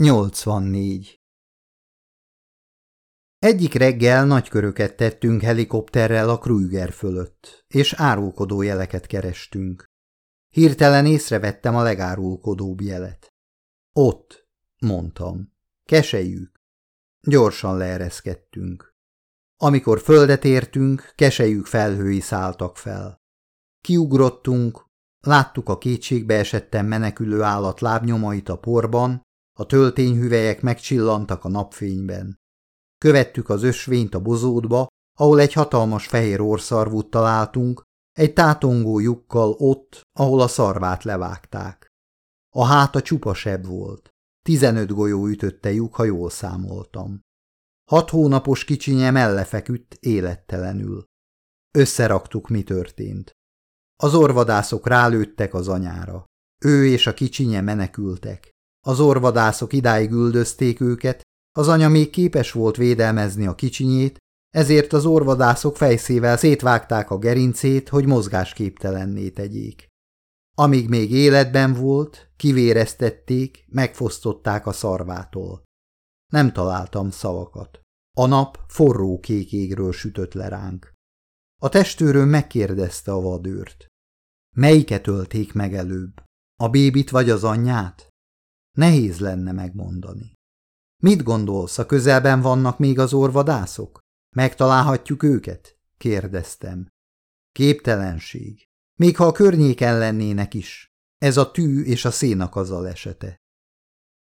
84. Egyik reggel nagy köröket tettünk helikopterrel a Krüger fölött, és árulkodó jeleket kerestünk. Hirtelen észrevettem a legárulkodóbb jelet. Ott, mondtam. Kesejük. Gyorsan leereszkedtünk. Amikor földet értünk, kesejük felhői szálltak fel. Kiugrottunk, láttuk a kétségbe esetten menekülő állat lábnyomait a porban, a töltényhüvelyek megcsillantak a napfényben. Követtük az ösvényt a bozótba, ahol egy hatalmas fehér orszarvút találtunk, egy tátongó lyukkal ott, ahol a szarvát levágták. A háta csupa seb volt. Tizenöt golyó ütötte lyuk, ha jól számoltam. Hat hónapos kicsinye mellefeküdt élettelenül. Összeraktuk, mi történt. Az orvadászok rálőttek az anyára. Ő és a kicsinye menekültek. Az orvadászok idáig üldözték őket, az anya még képes volt védelmezni a kicsinyét, ezért az orvadászok fejszével szétvágták a gerincét, hogy mozgásképtelenné tegyék. Amíg még életben volt, kivéreztették, megfosztották a szarvától. Nem találtam szavakat. A nap forró kék égről sütött le ránk. A testőrön megkérdezte a vadőrt. Melyiket ölték meg előbb? A bébit vagy az anyját? Nehéz lenne megmondani. Mit gondolsz, a közelben vannak még az orvadászok? Megtalálhatjuk őket? kérdeztem. Képtelenség. Még ha a környéken lennének is. Ez a tű és a szénakazal esete.